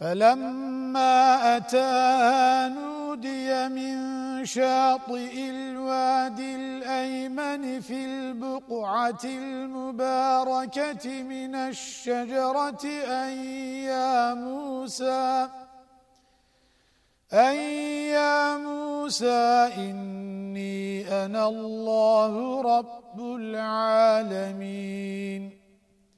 فلما أتاها نودي من شاطئ الوادي الأيمن في البقعة المباركة من الشجرة أن يا موسى أن يا موسى إني أنا الله رب العالمين.